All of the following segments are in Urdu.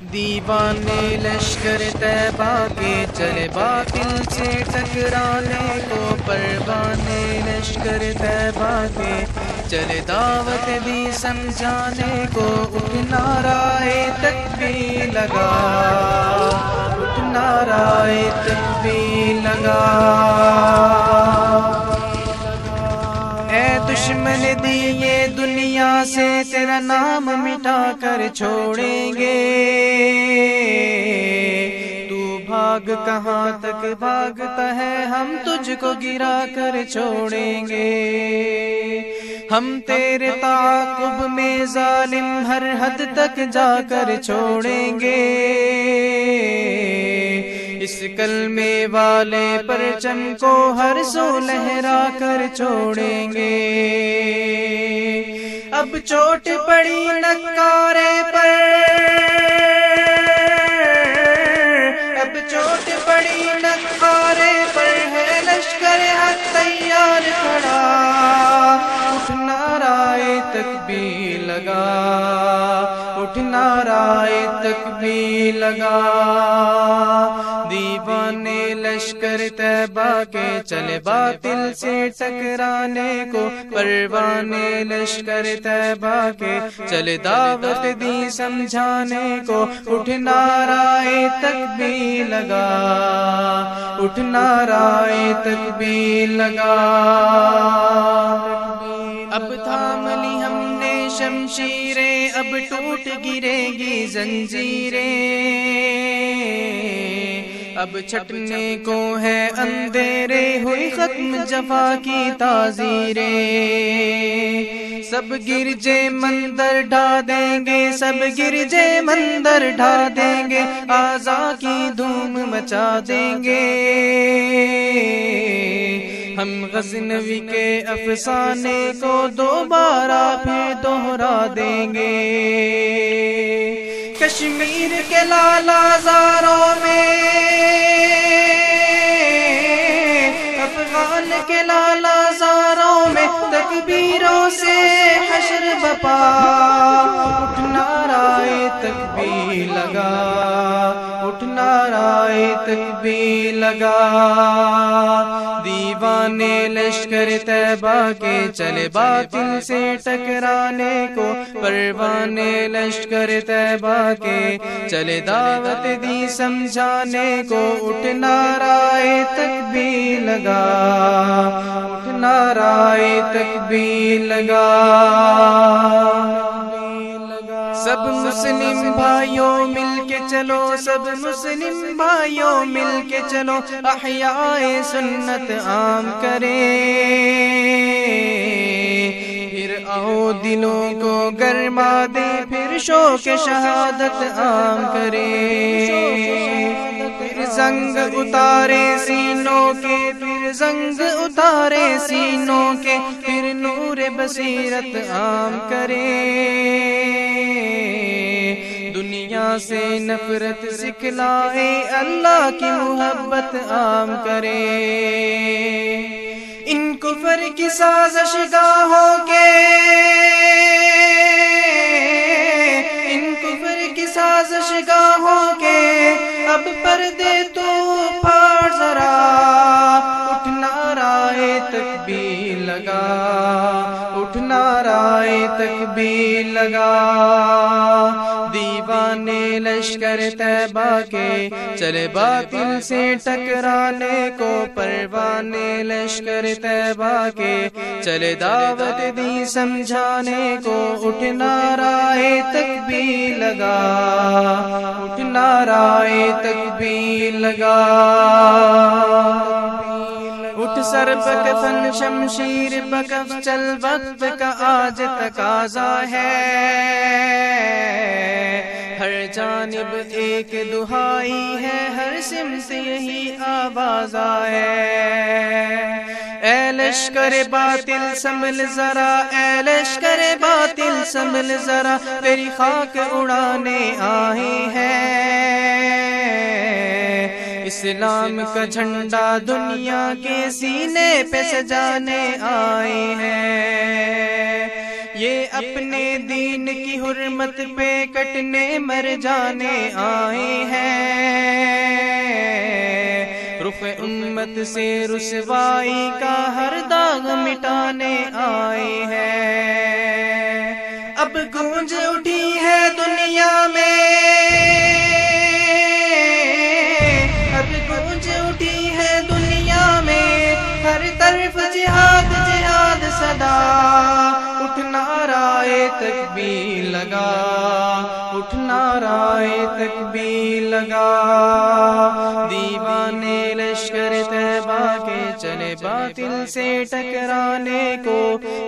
دیوانے لشکر طیبہ کے چلے باطل سے ٹکرانے کو، پروانے لشکر طیبہ کے چلے دعوت بھی سمجھانے کو، اٹھ نعرہ تک بھی لگا۔ اٹھ نعرہ تک بھی لگا۔ دشمن دیے دنیا سے تیرا نام مٹا کر چھوڑیں گے۔ تو بھاگ کہاں تک بھاگتا ہے، ہم تجھ کو گرا کر چھوڑیں گے۔ ہم تیرے تعاقب میں ظالم ہر حد تک جا کر چھوڑیں گے۔ کلمے والے پر چم کو ہر سو لہرا کر چھوڑیں گے۔ اب چوٹ پڑی نکارے پر۔ اب چوٹ پڑی نکارے پر ہے لشکر حق تیار کھڑا۔ اٹھ نعرہ تک بھی لگا۔ اٹھ نعرہ تک بھی لگا۔ لشکر تیبا کے چلے باطل سے ٹکرانے کو پروانے لشکر تیبا کے چلے دعوت دی سمجھانے کو۔ اٹھ نعرہ تک بھی لگا، اٹھ نعرہ تک بھی لگا۔ اب تھام لی ہم نے شمشیریں، اب ٹوٹ گرے گی زنجیریں۔ اب چھٹنے کو ہے اندھیرے، ہوئی ختم جفا کی تازیریں سب گرجے مندر ڈھا دیں گے، سب گرجے مندر ڈھا دیں گے۔ آزا کی دھوم مچا دیں گے۔ ہم غزنوی کے افسانے کو دوبارہ پھر دوہرا دیں گے۔ کشمیر کے لالا زاروں میں، افغان کے لالا زاروں میں، تکبیروں سے حشر بپا اٹھنا رائے تکبیر لگا۔ نعرہ تک بھی لگا۔ دیوانے لشکر تیبا کے چلے باطل سے ٹکرانے کو۔ پروانے لشکر تیبا کے چلے دعوت دی سمجھانے کو۔ اٹھ نعرہ تک بھی لگا۔ اٹھ نعرہ تک بھی لگا۔ سب مسلم بھائیوں مل کے چلو، سب مسلم بھائیوں مل کے چلو، احیاء سنت عام کریں۔ پھر آؤ دلوں کو گرما دے پھر شوق شہادت عام کریں۔ پھر زنگ اتارے سینوں کے، پھر زنگ اتارے سینوں کے، پھر نور بصیرت عام کریں۔ سے نفرت سکھلائے، اللہ کی محبت عام کرے۔ ان کفر کی سازش گاہوں کے۔ ان کفر کی سازش گاہوں کے۔ اب پردے تو پھاڑ ذرا اٹھ نعرہ تک بھی لگا۔ اٹھ نعرہ تک بھی لگا۔ لشکر تیبا کے چلے باطل سے ٹکرانے کو پروانے لشکر تیبا کے چلے دعوت دی سمجھانے کو اٹھ رائے تک بھی لگا اٹھ رائے تک بھی لگا۔ سر بکفن شمشیر بکف چل وقت کا آج تقاضا ہے۔ ہر جانب ایک دہائی ہے، ہر سمت یہی آواز ہے۔ اے لشکر باطل، سنبھل ذرا۔ اے لشکر باطل، سنبھل ذرا۔ تیری خاک اڑانے آئے ہیں۔ اسلام کا جھنڈا دنیا کے سینے پہ سجانے آئے ہیں۔ یہ اپنے دین کی حرمت پہ کٹنے مر جانے آئے ہیں۔ رخ امت سے رسوائی کا ہر داغ مٹانے آئے ہیں۔ اب گونج اٹھی ہے دنیا میں صدا اٹھنا رائے تک بھی لگا، اٹھنا رائے تک بھی لگا۔ دیوانے لشکر تیبا کے چلے باطل سے ٹکرانے کو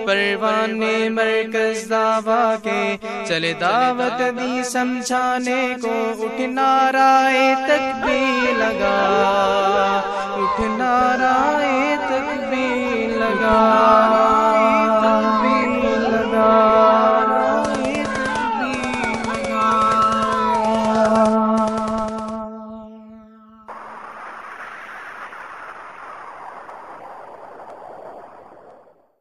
پروانے مرکز دعوا کے چلے دعوت دی سمجھانے کو۔ اٹھنا رائے تک بھی لگا، اٹھنا رائے تک بھی لگا۔